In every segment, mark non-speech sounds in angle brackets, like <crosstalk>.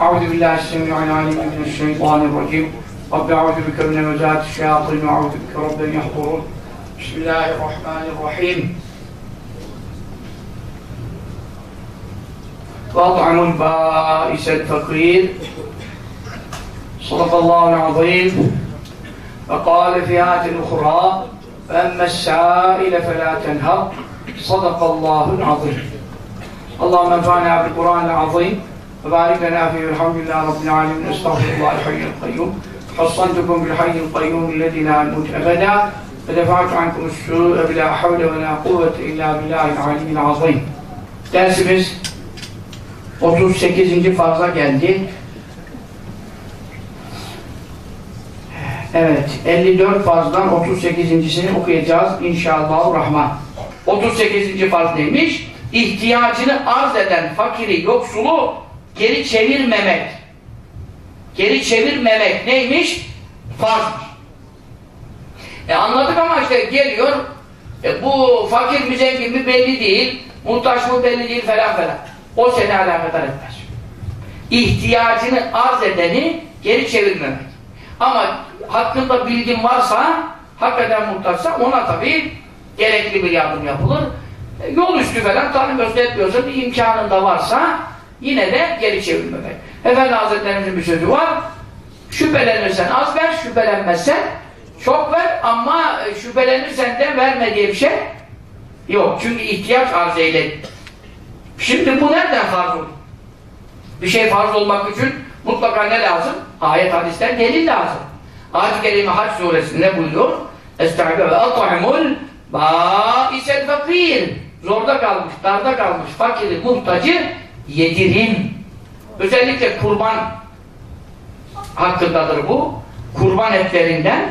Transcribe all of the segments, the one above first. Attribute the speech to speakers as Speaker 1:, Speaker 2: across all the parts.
Speaker 1: أعوذ بالله السميع العليم من الشيطان الرجيم. رب أعوذ بك من همزات الشياطين وأعوذ بك رب أن يحضرون. بسم الله الرحمن الرحيم. وأطعموا البائس الفقير صدق الله العظيم. وقال في آية أخرى فأما السائل فلا تنهر. صدق الله العظيم. اللهم انفعنا بالقرآن العظيم. وبارك لنا فيه الحمد لله رب العالمين استغفر الله الحي القيوم حصنتكم بالحي القيوم الذي لا يموت أبدا ودفعت عنكم السوء بلا حول ولا قوة إلا بالله العلي العظيم Dersimiz 38. farza geldi. Evet, 54 farzdan 38.sini okuyacağız inşallah rahman. 38. farz neymiş? İhtiyacını arz eden fakiri, yoksulu geri çevirmemek. Geri çevirmemek neymiş? Farzmış. E anladık ama işte geliyor, e bu fakir mi zengin mi belli değil, muhtaç mı belli değil falan falan. O seni alakadar etmez. İhtiyacını arz edeni geri çevirmemek. Ama hakkında bilgin varsa, hakikaten muhtaçsa ona tabii gerekli bir yardım yapılır. E, yol üstü falan tanımıyorsun, etmiyorsun, bir imkanın da varsa yine de geri çevirmemek. Efendi Hazretlerimizin bir sözü var. Şüphelenirsen az ver, şüphelenmezsen çok ver ama şüphelenirsen de verme diye bir şey yok. Çünkü ihtiyaç arz eyledi. Şimdi bu nereden farz olur? Bir şey farz olmak için mutlaka ne lazım? Ayet hadisten delil lazım. Ayet-i Kerime Hac suresinde buyuruyor. Estaibe ve at'imul bâisel fakir. Zorda kalmış, darda kalmış, fakiri, muhtacı yedirin. Özellikle kurban hakkındadır bu. Kurban etlerinden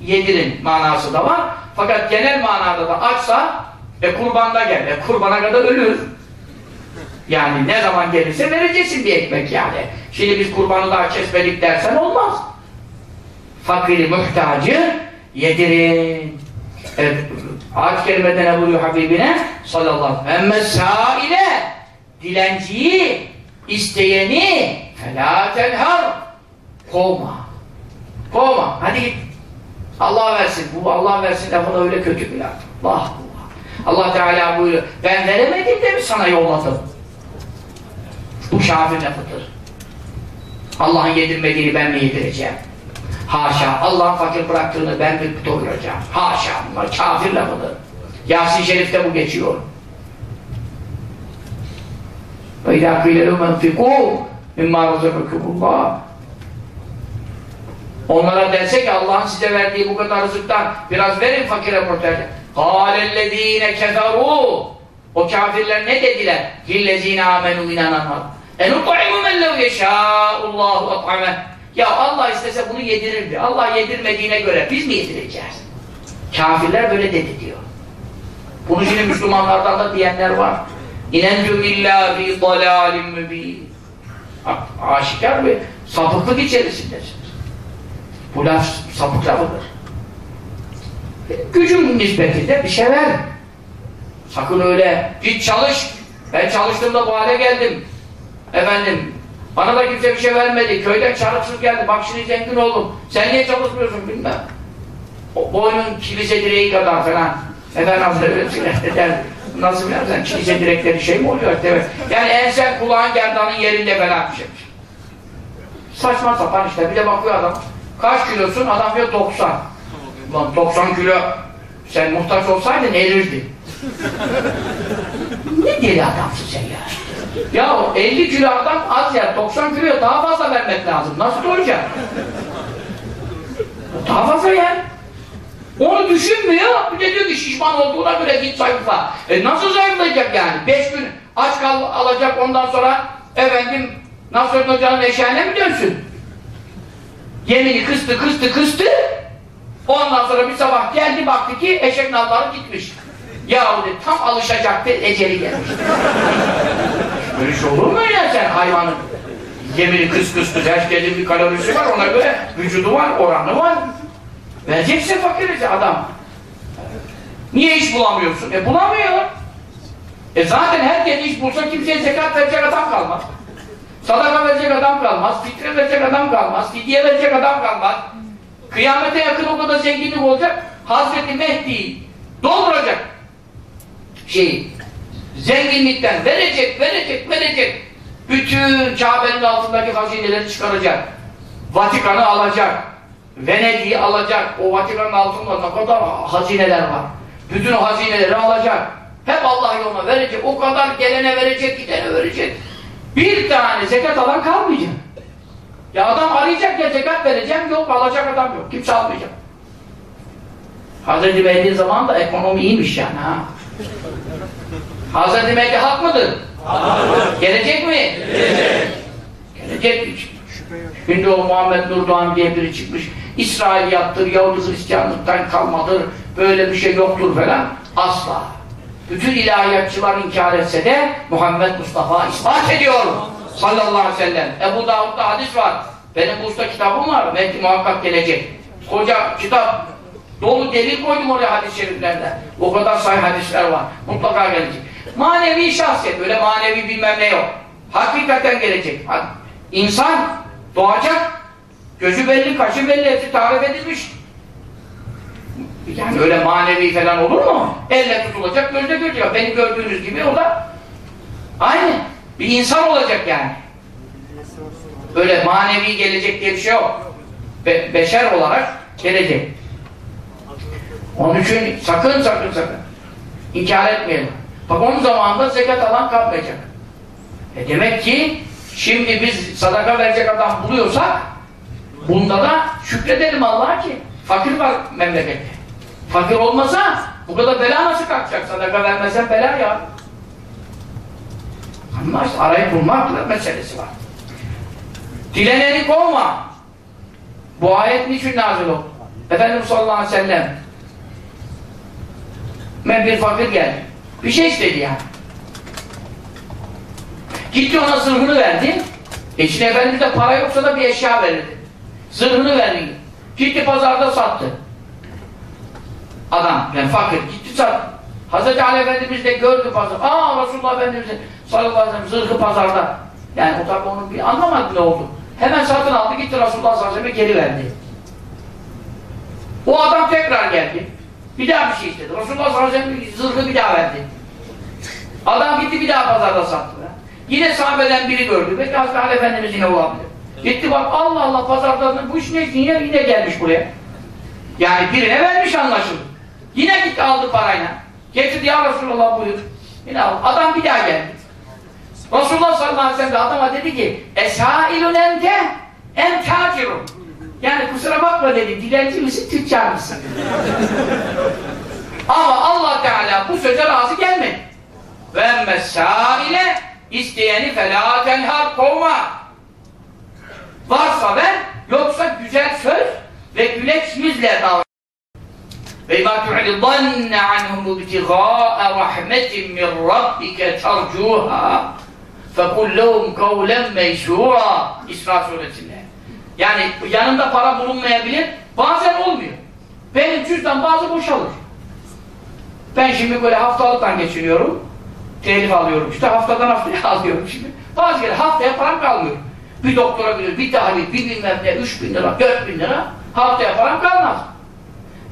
Speaker 1: yedirin manası da var. Fakat genel manada da açsa e kurbanda gel. E kurbana kadar ölür. Yani ne zaman gelirse vereceksin bir ekmek yani. Şimdi biz kurbanı daha kesmedik dersen olmaz. Fakiri, muhtacı yedirin. Evet, ayet kerimede ne buyuruyor Habibine? Sallallahu aleyhi ve sellem. Emme sâile dilenciyi, isteyeni felâ tenhar kovma. Kovma. Hadi git. Allah versin. Bu Allah versin lafını öyle kötü bir laf. Allah Allah. Allah Teala buyuruyor. Ben veremedim de mi sana yolladım? Bu kafir lafıdır. Allah'ın yedirmediğini ben mi yedireceğim? Haşa. Allah'ın fakir bıraktığını ben mi doyuracağım? Haşa. Bunlar kafir lafıdır. Yasin Şerif'te bu geçiyor. Ve ilâ kîlelû menfikû mimmâ razakakumullah Onlara dense ki Allah'ın size verdiği bu kadar rızıktan biraz verin fakire muhtaca. قَالَ keferu O kafirler ne dediler? لِلَّذ۪ينَ آمَنُوا inananlar. اَنُطْعِمُ مَنْ لَوْ يَشَاءُ اللّٰهُ اَطْعَمَهُ Ya Allah istese bunu yedirirdi. Allah yedirmediğine göre biz mi yedireceğiz? Kafirler böyle dedi diyor. Bunu şimdi Müslümanlardan da diyenler var. İnentum illa fi dalalim mübin. Aşikar ve sapıklık içerisindesiniz. Bu laf sapık lafıdır. E, Gücüm nispetinde bir şeyler. Sakın öyle git çalış. Ben çalıştım da bu hale geldim. Efendim bana da kimse bir şey vermedi. Köyden çarıksız geldi. Bak şimdi zengin oldum. Sen niye çalışmıyorsun bilmem. O boynun kilise direği kadar falan. Efendim Hazretleri eder. Nasıl bilersen kilise direkleri şey mi oluyor? Evet. Yani ensen kulağın gerdanın yerinde falan bir şey. Saçma sapan işte. Bir de bakıyor adam. Kaç kilosun? Adam diyor 90. Ulan 90 kilo sen muhtaç olsaydın erirdin. ne deli adamsın sen ya? Ya 50 kilo adam az ya 90 kiloya daha fazla vermek lazım. Nasıl doyacak? Daha fazla yer. Onu düşünmüyor. Bir de diyor ki şişman olduğuna göre git zayıfla. E nasıl zayıflayacak yani? 5 gün aç kal alacak ondan sonra efendim Nasrettin Hoca'nın eşeğine mi dönsün? Yemini kıstı kıstı kıstı ondan sonra bir sabah geldi baktı ki eşek nalları gitmiş. Ya dedi tam alışacaktı eceli gelmiş. <laughs> Böyle şey olur mu ya sen hayvanın? Yemini kıs kıstı herkesin bir kalorisi var ona göre vücudu var oranı var. Vereceksin fakirize adam. Niye iş bulamıyorsun? E bulamıyor. E zaten herkes iş bulsa kimseye zekat verecek adam kalmaz. Sadaka verecek adam kalmaz. fitre verecek adam kalmaz, fidye verecek adam kalmaz. Kıyamete yakın o kadar zenginlik olacak, Hazreti Mehdi dolduracak şeyi. Zenginlikten verecek, verecek, verecek. Bütün Kabe'nin altındaki hazineleri çıkaracak. Vatikan'ı alacak. Venedik'i alacak. O Vatikan'ın altında ne kadar hazineler var. Bütün o hazineleri alacak. Hep Allah yoluna verecek. O kadar gelene verecek, gidene verecek. Bir tane zekat alan kalmayacak. Ya adam arayacak ya zekat vereceğim, yok alacak adam yok. Kimse almayacak. Hazreti Mehdi zamanında ekonomi iyiymiş yani ha. Hazreti Mehdi hak mıdır? Hak. Gelecek mi? Gelecek. Gelecek. Şimdi o Muhammed Nurdoğan diye biri çıkmış. İsrailiyattır, Yahudi Hristiyanlıktan kalmadır, böyle bir şey yoktur falan. Asla. Bütün ilahiyatçılar inkar etse de Muhammed Mustafa ispat ediyor. Sallallahu aleyhi ve sellem. Ebu Davud'da hadis var. Benim bu usta kitabım var. Belki muhakkak gelecek. Koca kitap dolu delil koydum oraya hadis-i şeriflerde. O kadar sayı hadisler var. Mutlaka gelecek. Manevi şahsiyet. Öyle manevi bilmem ne yok. Hakikaten gelecek. İnsan doğacak. Gözü belli, kaşı belli. Hepsi tarif edilmiş. Yani öyle manevi falan olur mu? Elle tutulacak, gözle görecek. Beni gördüğünüz gibi o da aynı. Bir insan olacak yani. Öyle manevi gelecek diye bir şey yok. Be beşer olarak gelecek. Onun için sakın sakın sakın inkar etmeyelim. Bak onun zamanında zekat alan kalmayacak. E demek ki şimdi biz sadaka verecek adam buluyorsak bunda da şükredelim Allah'a ki fakir var memlekette. Fakir olmasa bu kadar bela nasıl kalkacak? Sadaka vermezsen bela ya. Ama işte arayı bulmak meselesi var. Dileneni kovma. Bu ayet niçin nazil oldu? Efendimiz sallallahu aleyhi ve sellem ben bir fakir geldi. Bir şey istedi yani. Gitti ona zırhını verdi. E şimdi Efendimiz'de para yoksa da bir eşya verirdi. Zırhını verdi. Gitti pazarda sattı. Adam yani fakir gitti sattı. Hazreti Ali Efendimiz de gördü pazar. Aa Resulullah Efendimiz'in sallallahu aleyhi ve sellem zırhı pazarda. Yani o tabi onu bir anlamadı ne oldu. Hemen satın aldı gitti Resulullah sallallahu aleyhi ve geri verdi. O adam tekrar geldi. Bir daha bir şey istedi. Resulullah sallallahu aleyhi ve sellem zırhı bir daha verdi. Adam gitti bir daha pazarda sattı. Yine sahabeden biri gördü. Belki Hazreti Ali Efendimiz yine olabilir. Gitti bak Allah Allah pazarda bu iş ne yine, yine gelmiş buraya. Yani birine vermiş anlaşıldı. Yine gitti aldı parayla. Getirdi ya Resulullah buyur. Yine aldı. Adam bir daha geldi. Resulullah sallallahu aleyhi ve sellem de adama dedi ki Esailun ente en tacirun. Yani kusura bakma dedi. Dilenci misin, tüccar mısın? <laughs> Ama Allah Teala bu söze razı gelmedi. Ve emmessâile isteyeni felâ tenhar kovma. Varsa ver, yoksa güzel söz ve güleç yüzle davran. Mâ tu'ridanne anhum ibtigâe rahmetin min rabbike tercûhâ fekul lehum kavlen meysûrâ İsra suresinde. Yani yanında para bulunmayabilir, bazen olmuyor. Benim cüzdan bazı boşalır. Ben şimdi böyle haftalıktan geçiniyorum. Telif alıyorum işte haftadan haftaya <laughs> alıyorum şimdi. Bazı kere haftaya param kalmıyor. Bir doktora gidiyor, bir tahlil, bir bilmem ne, üç bin lira, dört bin lira haftaya param kalmaz.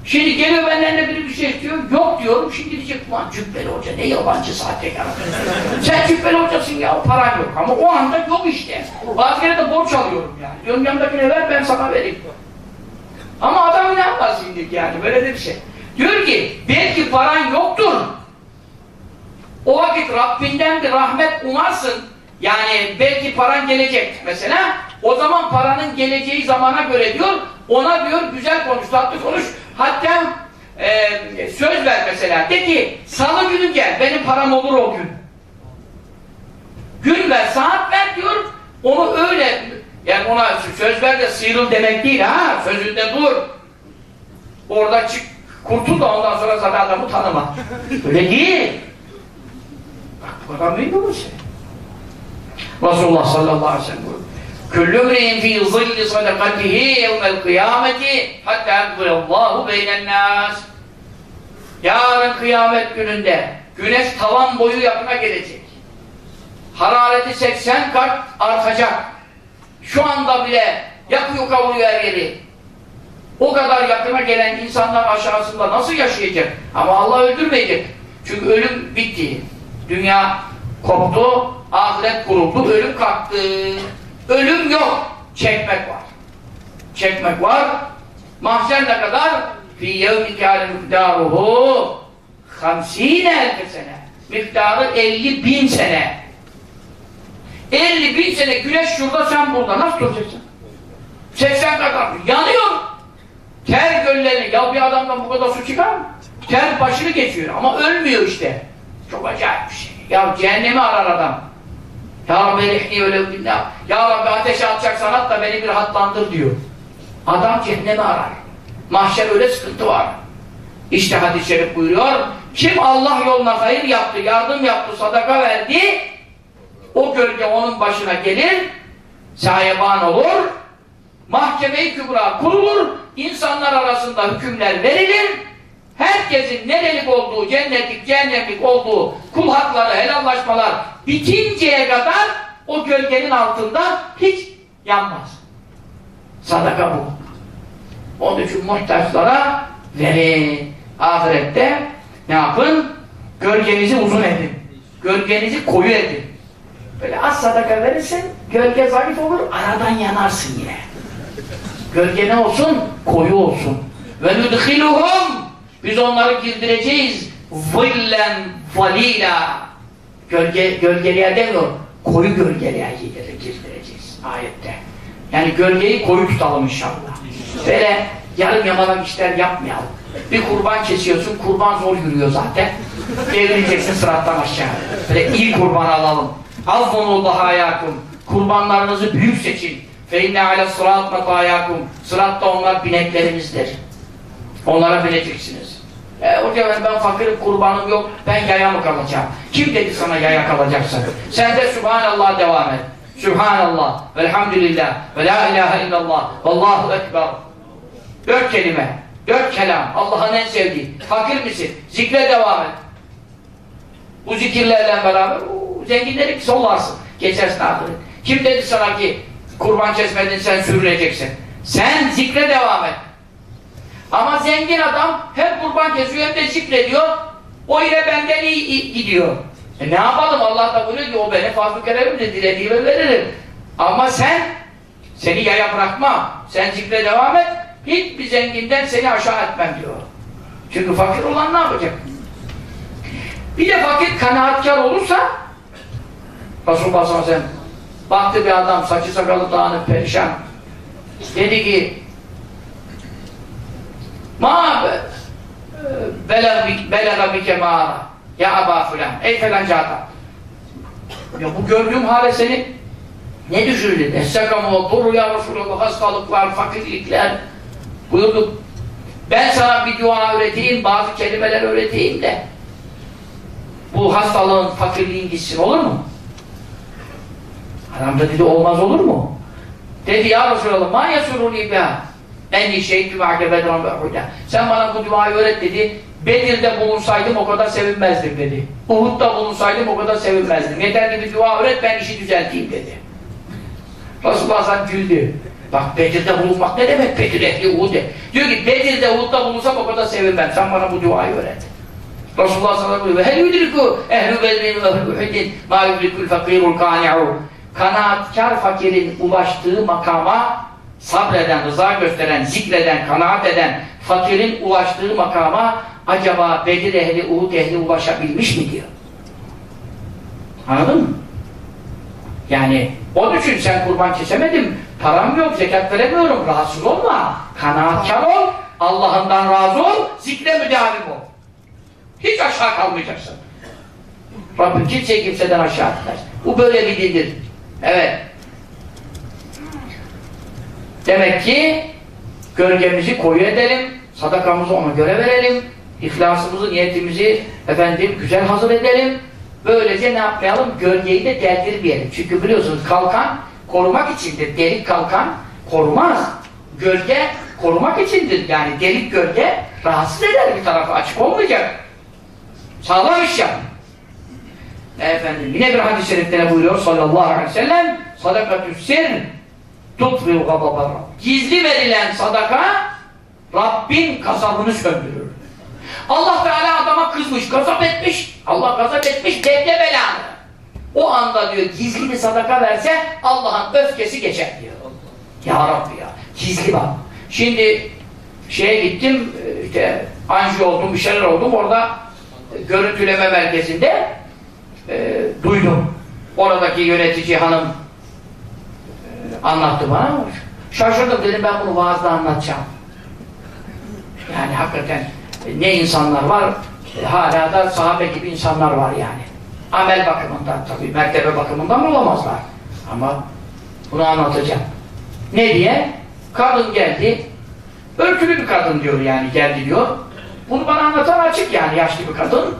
Speaker 1: Şimdi geliyor benden de biri bir şey istiyor, yok diyorum, şimdi diyecek, ulan cübbeli hoca ne yabancı sahtekar. Sen cübbeli hocasın ya, paran yok ama o anda yok işte. Bazı kere de borç alıyorum yani. Diyorum yanımdakine ver, ben sana vereyim. Ama adam inanmaz şimdi yani, böyle de bir şey. Diyor ki, belki paran yoktur. O vakit Rabbinden bir rahmet umarsın. Yani belki paran gelecek mesela. O zaman paranın geleceği zamana göre diyor, ona diyor güzel konuş, tatlı konuş. Hatta e, söz ver mesela. De ki, salı günü gel, benim param olur o gün. Gün ver, saat ver diyor. Onu öyle, yani ona söz ver de sıyrıl demek değil ha. Sözünde dur. Orada çık, kurtul da ondan sonra zaten adamı tanıma. Öyle değil. Bak bu kadar büyük bir şey. Resulullah sallallahu aleyhi ve sellem buyuruyor. Küllü mri'in fî zilli sadakatihi yevmel kıyameti hatta yakbılallahu beynennâs. Yarın kıyamet gününde güneş tavan boyu yakına gelecek. Harareti 80 kat artacak. Şu anda bile yakıyor kavuruyor her yeri. O kadar yakına gelen insanlar aşağısında nasıl yaşayacak? Ama Allah öldürmeyecek. Çünkü ölüm bitti. Dünya koptu, ahiret kuruldu, ölüm kalktı. Ölüm yok, çekmek var. Çekmek var. Mahşer ne kadar? Fî yevmi kâle miktarıhu hamsîne elfe sene. Miktarı 50 bin sene. 50 bin sene güneş şurada sen burada. Nasıl duracaksın? 80 kadar. Yanıyor. Ter göllerini. Ya bir adamdan bu kadar su çıkar mı? Ter başını geçiyor ama ölmüyor işte. Çok acayip bir şey. Ya cehennemi arar adam. Ya Rabbi elihni öyle billah. Ya Rabbi ateşe atacaksan at da beni bir hatlandır diyor. Adam cehennemi arar. Mahşer öyle sıkıntı var. İşte hadis-i şerif buyuruyor. Kim Allah yoluna hayır yaptı, yardım yaptı, sadaka verdi, o gölge onun başına gelir, sahiban olur, mahkeme-i kübra kurulur, insanlar arasında hükümler verilir, herkesin nerelik olduğu, cennetlik, cehennemlik olduğu kul hakları, helallaşmalar bitinceye kadar o gölgenin altında hiç yanmaz. Sadaka bu. Onun için muhtaçlara verin. Ahirette ne yapın? Gölgenizi uzun edin. Gölgenizi koyu edin. Böyle az sadaka verirsen gölge zayıf olur, aradan yanarsın yine. Gölge ne olsun? Koyu olsun. Ve nudhiluhum biz onları girdireceğiz zillen valila gölge, gölgeliğe demiyor koyu gölgeliğe girdireceğiz ayette. Yani gölgeyi koyu tutalım inşallah. Böyle yarım yamalak işler yapmayalım. Bir kurban kesiyorsun, kurban zor yürüyor zaten. Devrileceksin sırattan aşağı. Böyle iyi kurban alalım. Azmunullah hayakum. Kurbanlarınızı büyük seçin. Fe inne ale sırat metayakum. Sıratta onlar bineklerimizdir. Onlara bineceksiniz. E, hocam ben fakirim kurbanım yok, ben yaya mı kalacağım? Kim dedi sana yaya kalacaksın? Sen de Subhanallah devam et. Subhanallah, velhamdülillah, ve la ilahe illallah, vallahu ekber. Dört kelime, dört kelam, Allah'ın en sevdiği. Fakir misin? Zikre devam et. Bu zikirlerle beraber uu, zenginleri sollarsın. Geçersin ahiret. Kim dedi sana ki kurban kesmedin sen sürüneceksin? Sen zikre devam et. Ama zengin adam hem kurban kesiyor hem de zikrediyor. O ile benden iyi, gidiyor. E ne yapalım? Allah da buyuruyor ki o beni fazla keremimdir, dilediğime veririm. Ama sen, seni yaya bırakma. Sen zikre devam et. Hiçbir zenginden seni aşağı etmem diyor. Çünkü fakir olan ne yapacak? Bir de fakir kanaatkar olursa Resulullah sallallahu aleyhi ve baktı bir adam saçı sakalı dağınık perişan dedi ki ma belega bike ma ya aba filan ey falanca adam ya bu gördüğüm hale seni ne düşürdü? Essekamu duru ya Resulallah hastalıklar, fakirlikler buyurduk. Ben sana bir dua öğreteyim, bazı kelimeler öğreteyim de bu hastalığın, fakirliğin gitsin olur mu? Adam da dedi olmaz olur mu? Dedi ya Resulallah ma yasuruni biha enni şeytü ba'de bedran ve huda. Sen bana bu duayı öğret dedi. Bedir'de bulunsaydım o kadar sevinmezdim dedi. Uhud'da bulunsaydım o kadar sevinmezdim. Yeter ki bir dua öğret ben işi düzelteyim dedi. Resulullah Hasan güldü. Bak Bedir'de bulunmak ne demek? Bedir ehli Uhud. Diyor ki Bedir'de Uhud'da bulunsam o kadar sevinmem. Sen bana bu duayı öğret. Resulullah sallallahu aleyhi ve sellem yudriku ehlu bedrin ve ehlu uhudin ma yudrikul fakirul kani'u kanaatkar fakirin ulaştığı makama sabreden, rıza gösteren, zikreden, kanaat eden fakirin ulaştığı makama acaba Bedir ehli, Uhud ehli ulaşabilmiş mi diyor. Anladın mı? Yani onun için sen kurban kesemedim, param yok, zekat veremiyorum, rahatsız olma, kanaatkar ol, Allah'ından razı ol, zikre müdavim ol. Hiç aşağı kalmayacaksın. Rabbim kimseyi kimseden aşağı etmez. Bu böyle bir dindir. Evet. Demek ki gölgemizi koyu edelim, sadakamızı ona göre verelim, ihlasımızı, niyetimizi efendim güzel hazır edelim. Böylece ne yapmayalım? Gölgeyi de deldirmeyelim. Çünkü biliyorsunuz kalkan korumak içindir. Delik kalkan korumaz. Gölge korumak içindir. Yani delik gölge rahatsız eder bir tarafı açık olmayacak. Sağlam iş yap. Efendim yine bir hadis-i şerifte buyuruyor sallallahu aleyhi ve sellem sadakatü sir tutfi'l gadabar. Gizli verilen sadaka Rabbin gazabını söndürür. Allah Teala adama kızmış, gazap etmiş. Allah gazap etmiş, bekle belanı. O anda diyor gizli bir sadaka verse Allah'ın öfkesi geçer diyor. Ya Rabbi ya. Gizli bak. Şimdi şeye gittim işte anji oldum bir şeyler oldum orada görüntüleme merkezinde e, duydum. Oradaki yönetici hanım anlattı bana. Şaşırdım dedim ben bunu vaazda anlatacağım. Yani hakikaten e, ne insanlar var e, hala da sahabe gibi insanlar var yani. Amel bakımından tabii mertebe bakımından olamazlar. Ama bunu anlatacağım. Ne diye? Kadın geldi. Örtülü bir kadın diyor yani geldi diyor. Bunu bana anlatan açık yani yaşlı bir kadın.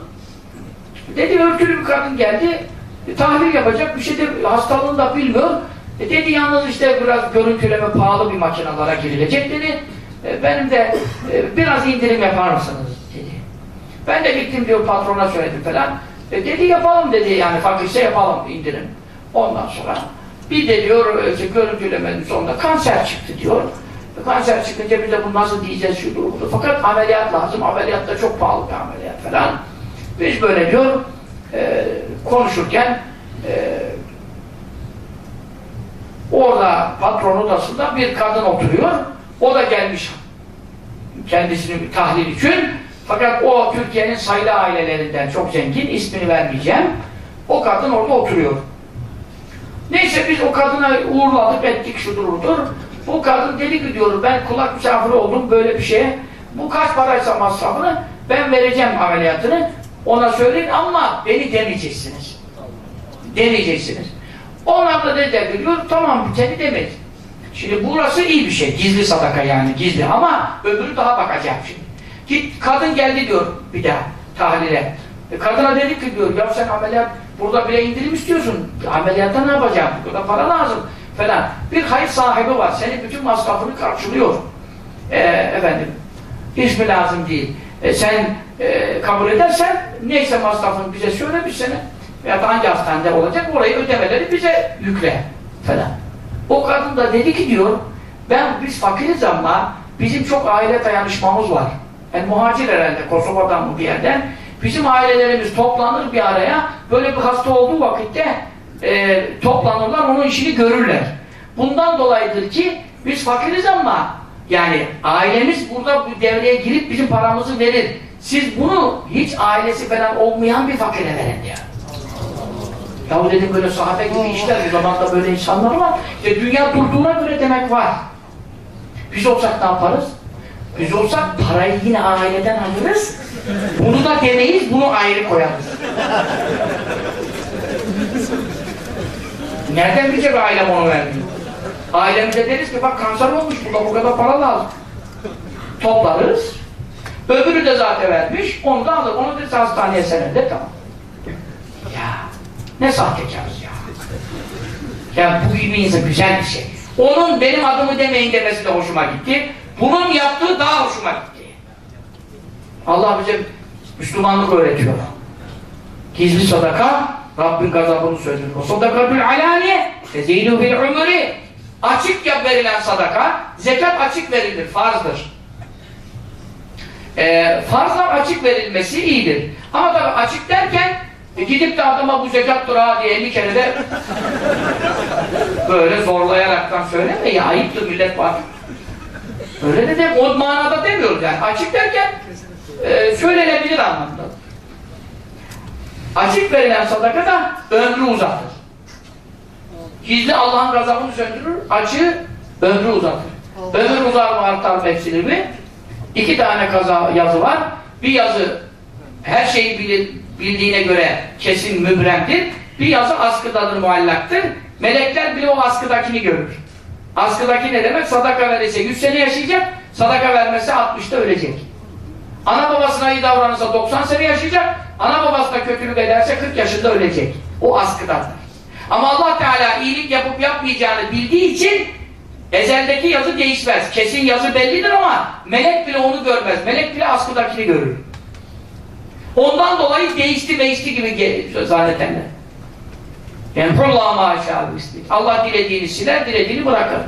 Speaker 1: Dedi örtülü bir kadın geldi. E, tahlil yapacak bir şey de hastalığını da bilmiyor. E, dedi yalnız işte biraz görüntüleme pahalı bir makinalara girilecek dedi. E, benim de e, biraz indirim yapar mısınız dedi. Ben de gittim diyor patrona söyledim falan. E, dedi yapalım dedi yani fakirse yapalım indirim. Ondan sonra bir de diyor işte, görüntülemenin sonunda kanser çıktı diyor. E, Kanser çıkınca biz de bunu nasıl diyeceğiz şu durumda. Fakat ameliyat lazım. Ameliyat da çok pahalı bir ameliyat falan. Biz böyle diyor e, konuşurken e, orada patron odasında bir kadın oturuyor. O da gelmiş kendisini tahlil için. Fakat o Türkiye'nin sayılı ailelerinden çok zengin. ismini vermeyeceğim. O kadın orada oturuyor. Neyse biz o kadına uğurladık ettik şudur budur. Bu kadın dedi ki diyor ben kulak misafiri oldum böyle bir şeye. Bu kaç paraysa masrafını ben vereceğim ameliyatını. Ona söyleyin ama beni deneyeceksiniz. Deneyeceksiniz. Onlar da dediler diyor tamam seni demedi. Şimdi burası iyi bir şey. Gizli sadaka yani gizli ama öbürü daha bakacak şimdi. Git kadın geldi diyor bir daha tahlile. E, kadına dedi ki diyor ya sen ameliyat burada bile indirim istiyorsun. Ameliyatta ne yapacağım? Burada para lazım falan. Bir hayır sahibi var. Senin bütün masrafını karşılıyor. E, efendim hiç mi lazım değil. E, sen e, kabul edersen neyse masrafını bize söyle bir sene veya hangi hastanede olacak orayı ödemeleri bize yükle falan. O kadın da dedi ki diyor ben biz fakiriz ama bizim çok aile dayanışmamız var. Yani muhacir herhalde Kosova'dan bu bir yerden. Bizim ailelerimiz toplanır bir araya. Böyle bir hasta olduğu vakitte e, toplanırlar onun işini görürler. Bundan dolayıdır ki biz fakiriz ama yani ailemiz burada bir devreye girip bizim paramızı verir. Siz bunu hiç ailesi falan olmayan bir fakire verin diyor. Yahu dedim böyle sahabe gibi işler, bu zamanda böyle insanlar var. İşte dünya durduğuna göre demek var. Biz olsak ne yaparız? Biz olsak parayı yine aileden alırız. Bunu da demeyiz, bunu ayrı koyarız. Nereden bilecek ailem onu vermiyor? Ailemize deriz ki bak kanser olmuş, burada bu kadar para lazım. Toplarız. Öbürü de zaten vermiş, onu da alır. Onu da hastaneye senede tamam. Ne sahtekarız ya. Ya bu gibi insan güzel bir şey. Onun benim adımı demeyin demesi de hoşuma gitti. Bunun yaptığı daha hoşuma gitti. Allah bize Müslümanlık öğretiyor. Gizli sadaka Rabbin gazabını söylüyor. O sadakatül alaniye tezeylu fil umri Açık verilen sadaka zekat açık verilir, farzdır. Ee, farzlar açık verilmesi iyidir. Ama tabi açık derken e, gidip de adama bu zekattır ha diye 50 kere de böyle zorlayaraktan söyleme ya ayıptır millet var. Öyle de dem o manada demiyoruz yani. Açık derken e, söylenebilir anlamda. Açık verilen sadaka da ömrü uzatır. Gizli Allah'ın gazabını söndürür, açığı ömrü uzatır. Ömür uzar mı artar mı eksilir mi? İki tane kaza yazı var. Bir yazı her şeyi bilir, bildiğine göre kesin mübremdir. Bir yazı askıdadır, muallaktır. Melekler bile o askıdakini görür. Askıdaki ne demek? Sadaka verirse 100 sene yaşayacak, sadaka vermezse 60'ta ölecek. Ana babasına iyi davranırsa 90 sene yaşayacak, ana babasına kötülük ederse 40 yaşında ölecek. O askıdadır. Ama Allah Teala iyilik yapıp yapmayacağını bildiği için ezeldeki yazı değişmez. Kesin yazı bellidir ama melek bile onu görmez. Melek bile askıdakini görür. Ondan dolayı değişti değişti gibi zannedenler. Yenfurullah maşallah Allah dilediğini siler, dilediğini bırakır.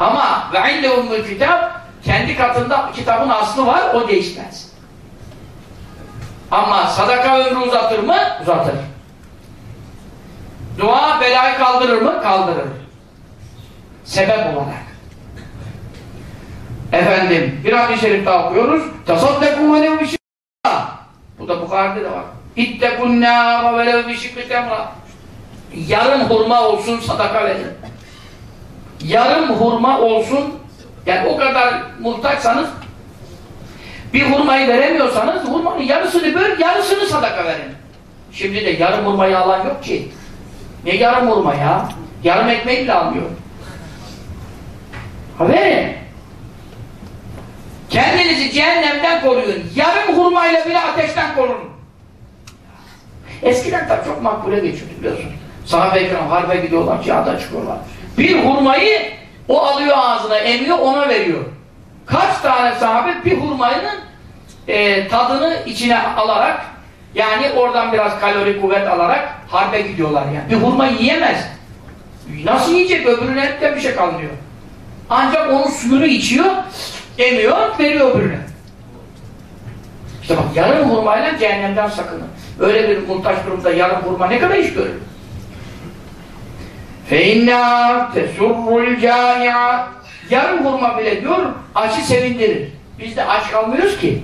Speaker 1: Ama ve indehumul kitap kendi katında kitabın aslı var o değişmez. Ama sadaka ömrü uzatır mı? Uzatır. Dua belayı kaldırır mı? Kaldırır. Sebep olarak. Efendim, bir hadis-i şerif daha okuyoruz. Tasaddekû bir Bu da Bukhari'de de var. İttekun nâra velev bir şikri temra. Yarım hurma olsun sadaka verin. Yarım hurma olsun, yani o kadar muhtaçsanız bir hurmayı veremiyorsanız hurmanın yarısını böl, yarısını sadaka verin. Şimdi de yarım hurmayı alan yok ki. Ne yarım hurma ya? Yarım ekmek bile almıyor. Ha verin. Kendinizi cehennemden koruyun. Yarım hurmayla bile ateşten korun. Eskiden tabi çok makbule geçiyordu biliyorsun. Sahabe-i harbe gidiyorlar, cihada çıkıyorlar. Bir hurmayı o alıyor ağzına, emiyor, ona veriyor. Kaç tane sahabe bir hurmayının e, tadını içine alarak yani oradan biraz kalori kuvvet alarak harbe gidiyorlar yani. Bir hurma yiyemez. Nasıl yiyecek? Öbürüne hepten bir şey kalmıyor. Ancak onun suyunu içiyor, emiyor, veriyor öbürüne. İşte bak yarım hurmayla cehennemden sakının. Öyle bir muhtaç durumda yarım hurma ne kadar iş görür? فَاِنَّا تَسُرُّ الْجَانِعَ Yarım hurma bile diyor, açı sevindirir. Biz de aç kalmıyoruz ki.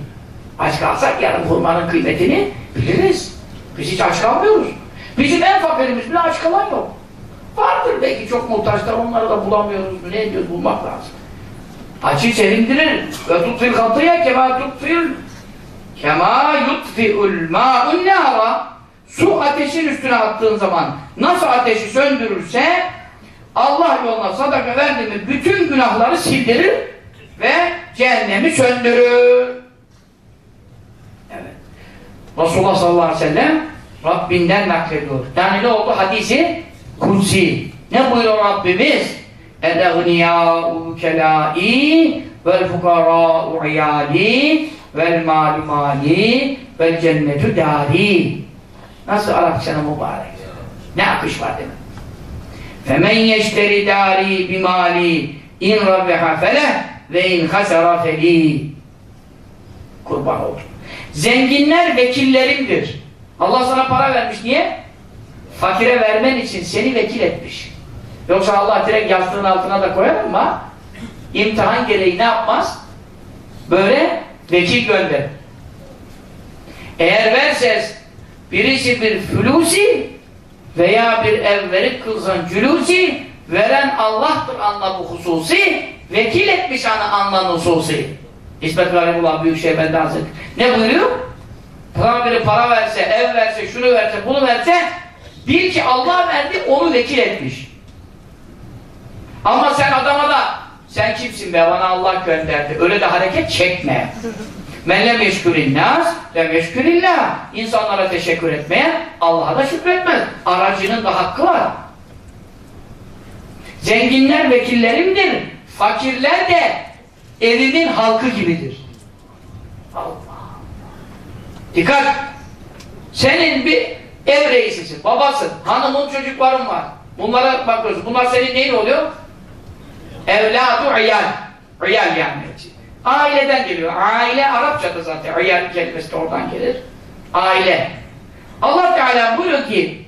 Speaker 1: Aç kalsak yarım hurmanın kıymetini biliriz. Biz hiç aç kalmıyoruz. Bizim en fakirimiz bile aç kalan yok. Vardır belki çok muhtaçlar, onları da bulamıyoruz. Ne ediyoruz? Bulmak lazım. Acı sevindirir. Ve tutfil hatıya kema tutfil kema yutfi'ul ma'un nara Su ateşin üstüne attığın zaman nasıl ateşi söndürürse Allah yoluna sadaka verdi mi bütün günahları sildirir ve cehennemi söndürür. Evet. Resulullah sallallahu aleyhi ve sellem Rabbinden naklediyor. Yani ne oldu? Hadisi Kutsi. Ne buyuruyor Rabbimiz? El-egniyâ'u kelâ'i vel fukarâ'u iyâli vel mâli mâli vel cennetü dâri. Nasıl Arapçanı mübarek? Ne akış var değil mi? فَمَنْ يَشْتَرِ دَارِي بِمَالِي اِنْ رَبِحَ فَلَهْ ve in hasara feli kurban oldu. Zenginler vekillerimdir. Allah sana para vermiş. Niye? Fakire vermen için seni vekil etmiş. Yoksa Allah direkt yastığın altına da koyar ama imtihan gereği ne yapmaz? Böyle vekil gönder. Eğer verseniz birisi bir fulusi veya bir ev verip kılsan cülûsi veren Allah'tır anla bu hususi vekil etmiş ana anla hususi İsmet Garibullah Büyükşehir Bende Hazretleri ne buyuruyor? Para biri para verse, ev verse, şunu verse, bunu verse bil ki Allah verdi, onu vekil etmiş. Ama sen adama da sen kimsin be bana Allah gönderdi. Öyle de hareket çekme. <laughs> Men lem yeşkürün nas lem yeşkürillah. İnsanlara teşekkür etmeye Allah'a da şükretmez. Aracının da hakkı var. Zenginler vekillerimdir. Fakirler de evimin halkı gibidir. Allah. Dikkat! Senin bir ev reisisin, babasın, hanımın, çocukların var. Bunlara bakıyorsun. Bunlar senin neyin oluyor? Evladu iyal. İyal yani. Aileden geliyor. Aile Arapçada zaten. İyal kelimesi de oradan gelir. Aile. Allah Teala buyuruyor ki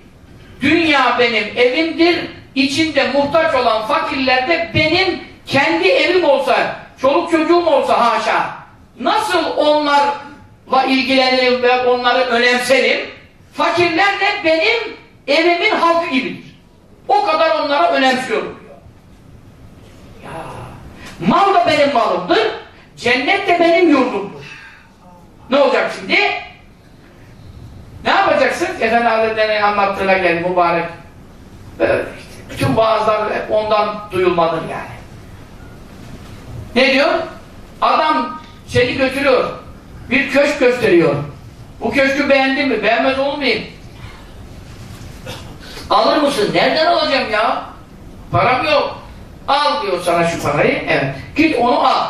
Speaker 1: dünya benim evimdir. İçinde muhtaç olan fakirler de benim kendi evim olsa, çoluk çocuğum olsa haşa. Nasıl onlarla ilgilenirim ve onları önemserim? Fakirler de benim evimin halkı gibidir. O kadar onlara önemsiyorum mal da benim malımdır, cennet de benim yurdumdur. Ne olacak şimdi? Ne yapacaksın? Efendi Hazretleri'nin anlattığına gel mübarek. İşte. Bütün vaazlar ondan duyulmadır yani. Ne diyor? Adam seni götürüyor. Bir köşk gösteriyor. Bu köşkü beğendin mi? Beğenmez muyum? Alır mısın? Nereden alacağım ya? Param yok. Al diyor sana şu parayı. Evet. Git onu al.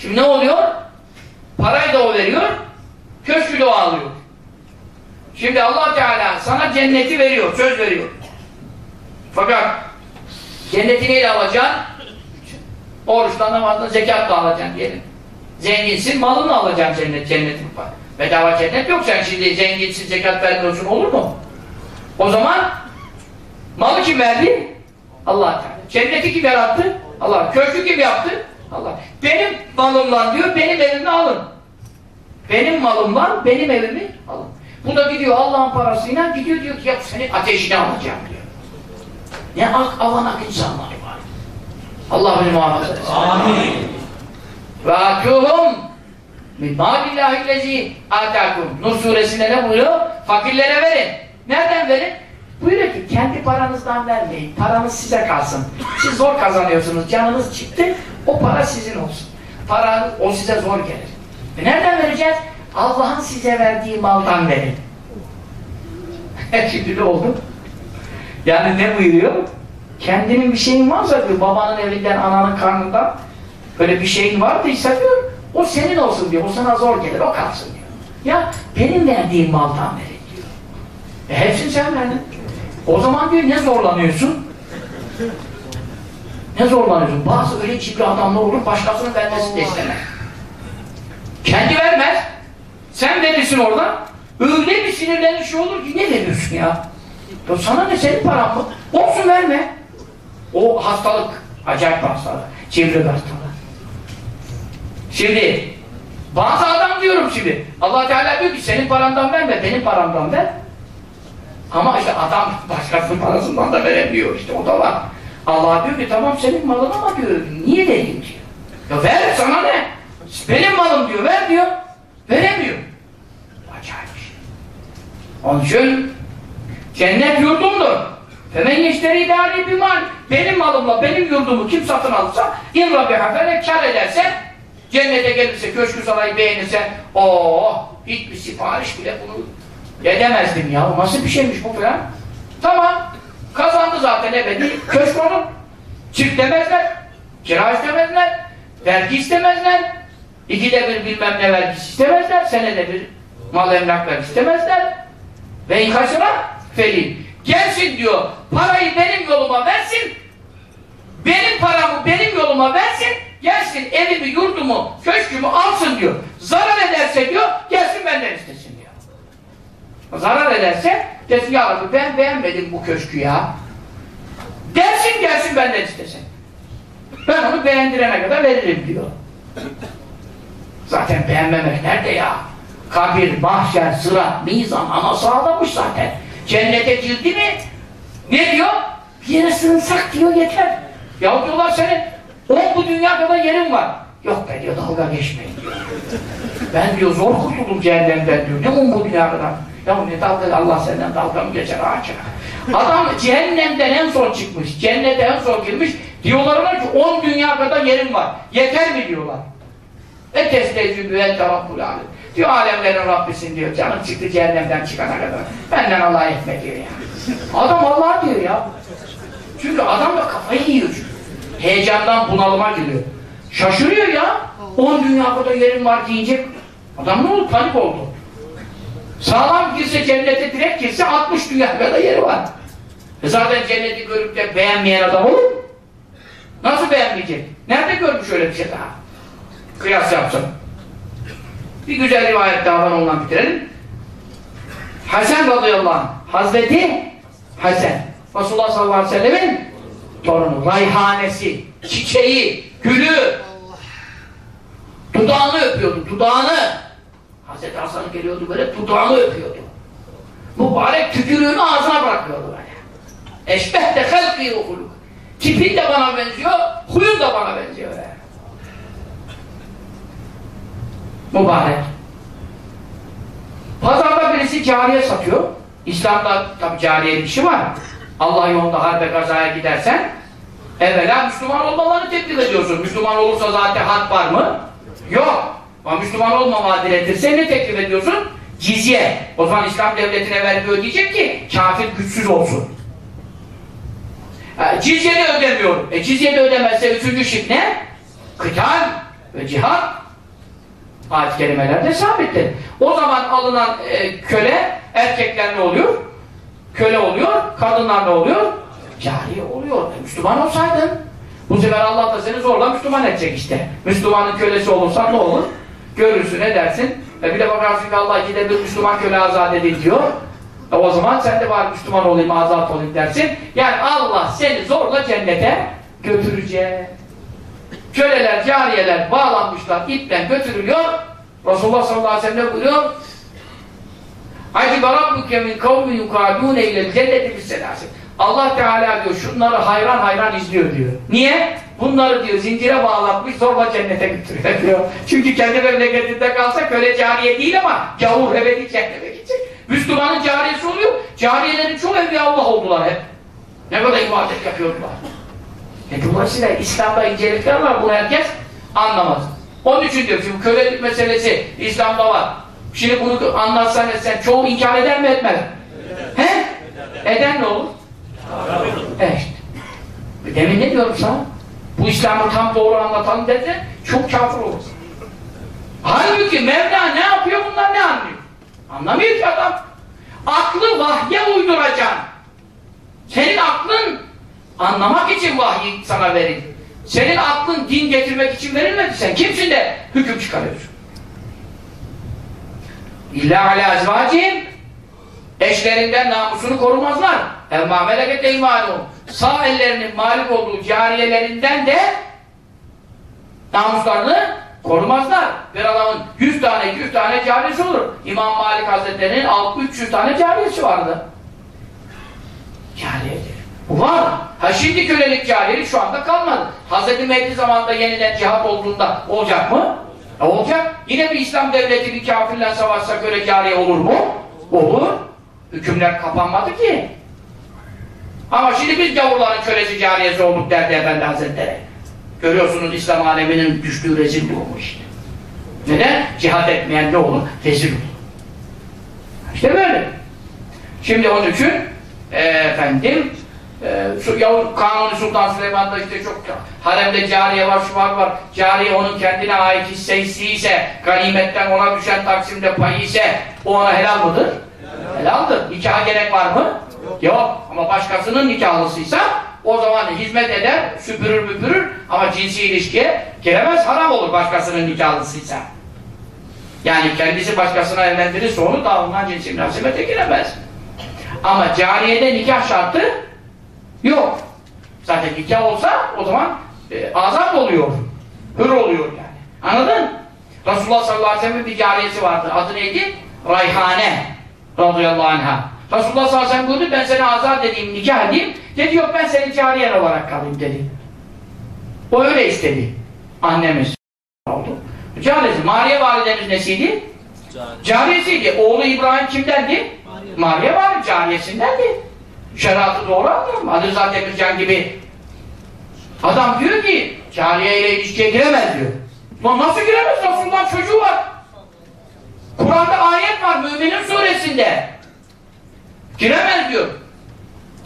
Speaker 1: Şimdi ne oluyor? Parayı da o veriyor. Köşkü de o alıyor. Şimdi Allah Teala sana cenneti veriyor. Söz veriyor. Fakat cenneti neyle alacaksın? Oruçla namazla zekat da alacaksın diyelim. Zenginsin malını alacaksın cennet, cennetin var. Bedava cennet yok sen şimdi zenginsin zekat vermiyorsun olur mu? O zaman malı kim verdi? Allah Teala. Cenneti kim yarattı? Allah. Köşkü kim yaptı? Allah. Benim malımla diyor benim evimi alın. Benim malımla benim evimi alın. Bu da gidiyor Allah'ın parasıyla gidiyor diyor ki ya senin ateşini alacağım diyor. Ne ak avanak insanlar var. Allah beni muhafaza etsin.
Speaker 2: Amin.
Speaker 1: Ve atuhum min mâlillâhillezî âtâkum. Nur suresinde ne buyuruyor? Fakirlere verin. Nereden verin? Buyuruyor ki kendi paranızdan vermeyin. Paranız size kalsın. Siz zor kazanıyorsunuz. Canınız çıktı. O para sizin olsun. Para o size zor gelir. E nereden vereceğiz? Allah'ın size verdiği maldan verin. <laughs> Şimdi ne oldu? Yani ne buyuruyor? Kendinin bir şeyin varsa diyor, babanın evinden, ananın karnından böyle bir şeyin vardıysa diyor, o senin olsun diyor, o sana zor gelir, o kalsın diyor. Ya benim verdiğim maldan verin diyor. E hepsini sen verdin. O zaman diyor ne zorlanıyorsun? Ne zorlanıyorsun? Bazı öyle cibri adamlar olur, başkasının vermesini de istemez. Kendi vermez. Sen verirsin orada. Öyle bir sinirlenmiş şey olur ki ne veriyorsun ya? Ya sana ne senin paran mı? Olsun verme. O hastalık. Acayip bir hastalık. Cibri hastalık. Şimdi bazı adam diyorum şimdi. allah Teala diyor ki senin parandan verme, benim paramdan ver. Ama işte adam başkasının parasından da veremiyor işte o da var. Allah diyor ki tamam senin malın ama diyor niye vereyim diyor. Ya ver sana ne? Benim malım diyor ver diyor. Veremiyor. Acayip bir şey. Onun için cennet yurdumdur. Femen yeşteri idari bir mal. Benim malımla benim yurdumu kim satın alırsa in rabbi hafere kar ederse cennete gelirse köşkü sarayı beğenirse o hiçbir sipariş bile bunu edemezdim ya. Nasıl bir şeymiş bu falan. Tamam. Kazandı zaten ebedi. Köşk onun. Çift demezler. Kira istemezler. Vergi istemezler. İkide bir bilmem ne vergisi istemezler. Senede bir mal emlak istemezler. Ve kaçına? Felin. Gelsin diyor. Parayı benim yoluma versin. Benim paramı benim yoluma versin. Gelsin evimi, yurdumu, köşkümü alsın diyor. Zarar ederse diyor, gelsin benden istesin. Zarar ederse desin ya Rabbi ben beğenmedim bu köşkü ya. Dersin gelsin benden istesin. Ben onu beğendirene kadar veririm diyor. Zaten beğenmemek nerede ya? Kabir, mahşer, sırat, mizan, ana sağlamış zaten. Cennete girdi mi ne diyor? Yere sığınsak diyor yeter. Ya diyorlar senin on bu dünya kadar yerin var. Yok be diyor dalga geçmeyin diyor. Ben diyor zor kurtuldum cehennemden diyor. Ne on bu dünya kadar? Ya ne dalga Allah senden dalga mı geçer ağaça? Adam cehennemden en son çıkmış. Cennete en son girmiş. Diyorlar ona ki on dünya kadar yerin var. Yeter mi diyorlar. E testecübü en terabbul alem. Diyor alemlerin Rabbisin diyor. Canım çıktı cehennemden çıkana kadar. Benden Allah etme diyor ya. Adam Allah diyor ya. Çünkü adam da kafayı yiyor. Heyecandan bunalıma giriyor. Şaşırıyor ya. 10 dünya kadar yerim var deyince adam ne oldu? Panik oldu. Sağlam girse cennete direkt girse 60 dünya kadar yeri var. E zaten cenneti görüp de beğenmeyen adam olur mu? Nasıl beğenmeyecek? Nerede görmüş öyle bir şey daha? Kıyas yapsın. Bir güzel rivayet daha var ondan bitirelim. Hasan radıyallahu anh, Hazreti Hasan, Resulullah sallallahu aleyhi ve sellemin torunu, rayhanesi, çiçeği, gülü, dudağını öpüyordu, dudağını. Hazreti Hasan geliyordu böyle, dudağını öpüyordu. Mübarek tükürüğünü ağzına bırakıyordu böyle. Eşbeh de halkî ukuluk. Tipin de bana benziyor, huyun da bana benziyor yani. Mübarek. Pazarda birisi cariye satıyor. İslam'da tabi cariye bir şey var. Allah yolunda harbe kazaya gidersen evvela Müslüman olmalarını teklif ediyorsun. Müslüman olursa zaten hak var mı? Yok. Ama Müslüman olmama diretirse ne teklif ediyorsun? Cizye. O zaman İslam devletine vergi ödeyecek ki kafir güçsüz olsun. Ha, cizye de ödemiyor. E cizye de ödemezse üçüncü şık ne? Kıtal ve cihat ayet-i kerimelerde sabittir. O zaman alınan e, köle erkekler ne oluyor? Köle oluyor. Kadınlar ne oluyor? Cariye oluyor. E, Müslüman olsaydın Bu sefer Allah da seni zorla Müslüman edecek işte. Müslümanın kölesi olursan ne olur? Görürsün, ne dersin? E bir de bakarsın ki Allah ikide bir Müslüman köle azat edin diyor. E o zaman sen de bari Müslüman olayım, azat olayım dersin. Yani Allah seni zorla cennete götürecek. Köleler, cariyeler bağlanmışlar, ipten götürülüyor. Resulullah sallallahu aleyhi ve sellem ne buyuruyor? Acibe rabbuke min kavmi yukadûne ile cenneti bisselâsim. Allah Teala diyor şunları hayran hayran izliyor diyor. Niye? Bunları diyor zincire bağlatmış zorla cennete götürüyor diyor. Çünkü kendi memleketinde kalsa köle cariye değil ama gavur ebedi cennete gidecek. Müslümanın cariyesi oluyor. Cariyelerin çoğu Allah oldular hep. Ne kadar ibadet yapıyordular. E dolayısıyla İslam'da incelikler var. Bunu herkes anlamaz. Onun için diyor şimdi kölelik meselesi İslam'da var. Şimdi bunu anlatsan etsen çoğu inkar eder mi etmez? He? Eden ne olur? E işte. Demin ne diyorum sana? Bu İslam'ı tam doğru anlatalım dedi, çok kafir olur. Halbuki Mevla ne yapıyor bunlar ne anlıyor? Anlamıyor ki adam. Aklı vahye uyduracaksın. Senin aklın anlamak için vahiy sana verildi. Senin aklın din getirmek için verilmedi. Sen kimsin de hüküm çıkarıyorsun? İlla ala ezvacihim eşlerinden namusunu korumazlar. Evmâ meleket eymanû sağ ellerinin malik olduğu cariyelerinden de namuslarını korumazlar. Bir adamın 100 tane 200 tane cariyesi olur. İmam Malik Hazretleri'nin 300 tane cariyesi vardı. Cariyedir. Bu var. Ha şimdi kölelik cariyelik şu anda kalmadı. Hazreti Mehdi zamanında yeniden cihat olduğunda olacak mı? E olacak. Yine bir İslam devleti bir kafirle savaşsa köle cariye olur mu? Olur. Hükümler kapanmadı ki. Ama şimdi biz gavurların kölesi cariyesi olduk derdi Efendi Hazretleri. Görüyorsunuz İslam aleminin düştüğü rezil durumu işte. Neden? Cihad etmeyen ne olur? Rezil olur. İşte böyle. Şimdi onun için e, efendim e, Yavuz Kanuni Sultan Süleyman'da işte çok haremde cariye var, şu var var. Cariye onun kendine ait hissesi ise, ganimetten ona düşen taksimde payı ise o ona helal mıdır? Helaldir. Nikaha gerek var mı? Yok. Yok. Ama başkasının nikahlısıysa o zaman hizmet eder, süpürür müpürür ama cinsi ilişkiye giremez, haram olur başkasının nikahlısıysa. Yani kendisi başkasına evlendirirse onu da ondan cinsi münasebete giremez. Ama cariyede nikah şartı yok. Zaten nikah olsa o zaman e, azat oluyor. Hür oluyor yani. Anladın? Resulullah sallallahu aleyhi ve sellem'in bir cariyesi vardı. Adı neydi? Rayhane radıyallahu anh'a. Resulullah sallallahu aleyhi ve sellem buyurdu ben seni azat edeyim, nikah edeyim. Dedi yok ben senin cariyen olarak kalayım dedi. O öyle istedi. Annemiz oldu. Cariyesi. Mariye validemiz nesiydi? Cariyesiydi. Oğlu İbrahim kimdendi? Mariye valide cariyesindendi. Şeriatı doğru anlıyor mu? Rıza Demircan gibi adam diyor ki cariye ile ilişkiye giremez diyor. Lan nasıl giremez? Resulullah çocuğu var. Kur'an'da ayet var Müminin suresinde. Giremez diyor.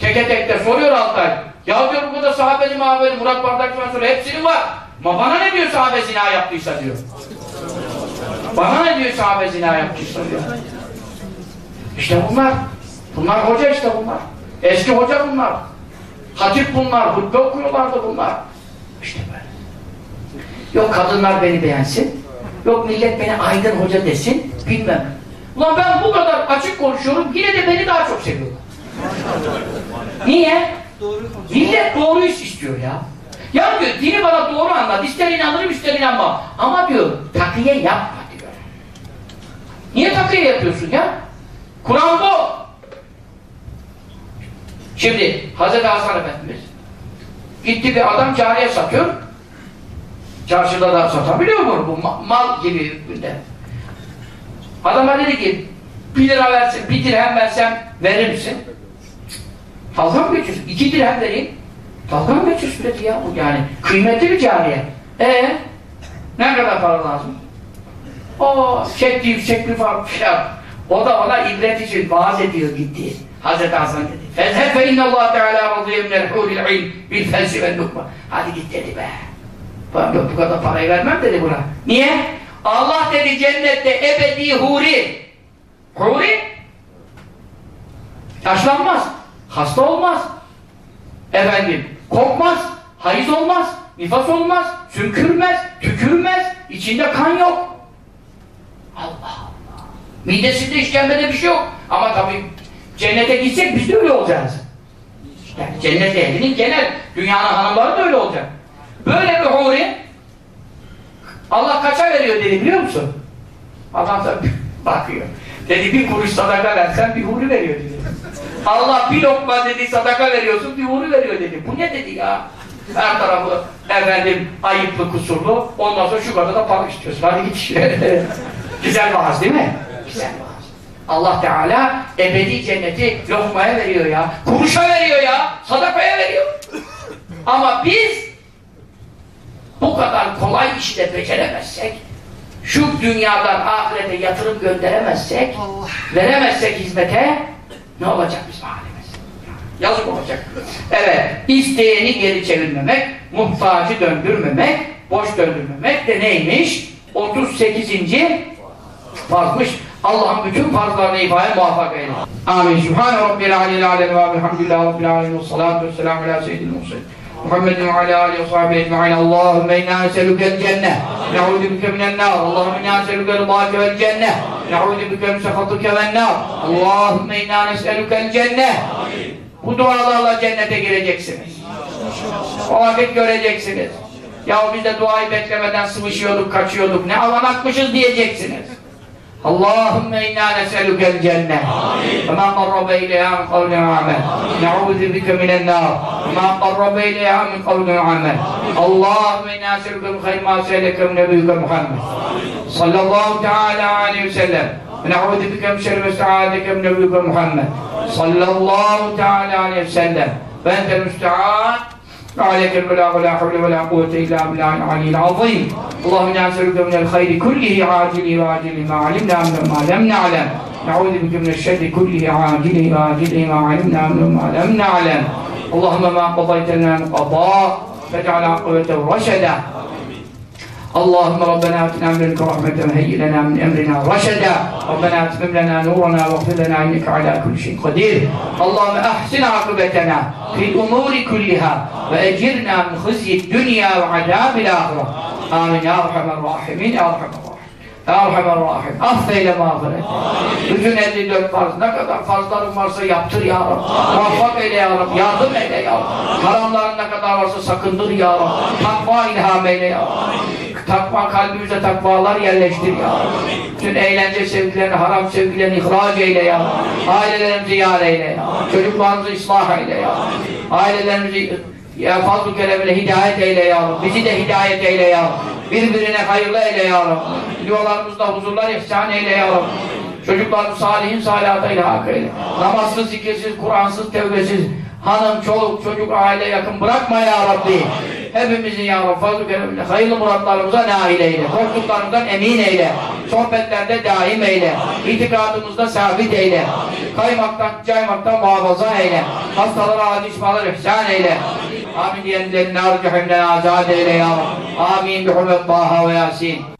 Speaker 1: Teke tek de soruyor Altay. Ya diyor bu da sahabeli mahabeli Murat Bardakçı'dan sonra hepsinin var. Ma bana ne diyor sahabe zina yaptıysa diyor. Bana ne diyor sahabe zina yaptıysa diyor. İşte bunlar. Bunlar hoca işte bunlar. Eski hoca bunlar. Hatip bunlar. Hutbe okuyorlardı bunlar. İşte böyle. Yok kadınlar beni beğensin. Yok millet beni aydın hoca desin. Bilmem. Ulan ben bu kadar açık konuşuyorum. Yine de beni daha çok seviyorlar. Niye? Millet doğruyu istiyor ya. Ya diyor dini bana doğru anlat. İster inanırım ister inanmam. Ama diyor takiye yapma diyor. Niye takiye yapıyorsun ya? Kur'an bu. Şimdi Hazreti Hasan Efendimiz gitti bir adam cariye satıyor. Çarşıda da satabiliyor mu bu ma mal gibi hükmünde? Adama dedi ki bir lira versin, bir dirhem versem verir misin? Dalga mı geçiyorsun? İki dirhem vereyim. Dalga mı geçiyorsun dedi ya bu yani. Kıymetli bir cariye. Ee, ne kadar para lazım? O yüksek bir fark filan. O da ona ibret için vaaz ediyor gitti. Hazreti Hasan dedi. Fezheb fe innallah teala radıyye minel huril ilm bil felsi vel nukma. Hadi git dedi be. Ben bu kadar parayı vermem dedi buna. Niye? Allah dedi cennette ebedi huri. Huri yaşlanmaz. Hasta olmaz. Efendim kokmaz. Hayız olmaz, nifas olmaz, sümkürmez, tükürmez, içinde kan yok. Allah Allah. Midesinde işkembede bir şey yok. Ama tabii cennete gitsek biz de öyle olacağız. Yani cennet ehlinin genel, dünyanın hanımları da öyle olacak. Böyle bir huri Allah kaça veriyor dedi biliyor musun? Adam da <laughs> bakıyor. Dedi bir kuruş sadaka versen bir huri veriyor dedi. Allah bir lokma dedi sadaka veriyorsun bir huri veriyor dedi. Bu ne dedi ya? Her tarafı efendim ayıplı kusurlu. Ondan sonra şu kadar da para istiyorsun. Hadi git. <laughs> Güzel vaaz değil mi? Güzel vaaz. Allah Teala ebedi cenneti lokmaya veriyor ya. Kuruşa veriyor ya. Sadakaya veriyor. Ama biz bu kadar kolay işte beceremezsek şu dünyadan ahirete yatırım gönderemezsek veremezsek hizmete ne olacak bizim halimiz? Yazık olacak. Evet, isteyeni geri çevirmemek, muhtacı döndürmemek, boş döndürmemek de neymiş? 38. farzmış. Allah'ın bütün farzlarını ifade muvaffak eyle. Amin. Sübhane Rabbil aleyhi aleyhi ve elhamdülillahi Rabbil alemin ve salatu ve selamu ala seyyidil musallim. محمد وعلى اله وصحبه اجمعين اللهم انا نسالك الجنه نعوذ بك من النار اللهم انا نسالك رضاك والجنه نعوذ بك من سخطك والنار اللهم انا نسالك الجنه bu dualarla cennete gireceksiniz o vakit göreceksiniz ya biz de duayı beklemeden sıvışıyorduk kaçıyorduk ne avanakmışız diyeceksiniz اللهم إنا نسألك الجنة. وما قرب إليها من قول وعمل نعوذ بك من النار. وما قرب إليها من قول وعمل اللهم إنا نسألك من خير ما سألك من نبيك محمد. صلى الله تعالى عليه وسلم. ونعوذ بك من شر ما استعاذك من نبيك محمد. صلى الله تعالى عليه وسلم. فأنت المستعان. وعليك البلاغ ولا حول ولا قوة إلا بالله العلي العظيم. اللهم إنا نسألك من الخير كله عاجله وآجله ما علمنا منه ما لم نعلم. نعوذ بك من الشر كله عاجله وآجله ما علمنا منه ما لم نعلم. اللهم ما قضيت لنا من قضاء فاجعل عاقبته رشدا. اللهم ربنا اتنا من لدنك رحمة وهيئ لنا من امرنا رشدا ربنا اتمم لنا نورنا واغفر لنا انك على كل شيء قدير اللهم احسن عاقبتنا في الامور كلها واجرنا من خزي الدنيا وعذاب الاخره امين يا ارحم الراحمين يا ارحم الراحمين Ya Erhamer Rahim, affeyle mağfiret. Bütün 54 farz, ne kadar farzların varsa yaptır ya Rabbi. Muvaffak eyle ya Rabbi, yardım eyle ya Rabbi. Haramların ne kadar varsa sakındır ya Rabbi. Takva ilham eyle ya Rabbi. Takva kalbimize takvalar yerleştir ya. Bütün eğlence sevgilerini, haram sevgilerini ihraç eyle ya. Ailelerimizi yar eyle ya. Çocuklarımızı ıslah eyle ya. Ailelerimizi ya fazl-ı keremle hidayet eyle ya. Bizi de hidayet eyle ya Rabbi. Birbirine hayırlı eyle ya Rabbi. Yuvalarımızda huzurlar ihsan eyle ya Rabbi. Çocuklarımız salihin salihata ilhak eyle. Namazsız, zikirsiz, Kur'ansız, tevbesiz, hanım, çoluk, çocuk, aile yakın bırakma ya Rabbi. Hepimizin ya Rabbi fazl-ı hayırlı muratlarımıza nail eyle. Korktuklarımızdan emin eyle. Sohbetlerde daim eyle. İtikadımızda sabit eyle. Kaymaktan, caymaktan muhafaza eyle. Hastalara acil şifalar ihsan eyle. Amin diyenlerin nar cehenneme azad eyle ya Rabbi. Amin bi hurmet Taha ve Yasin.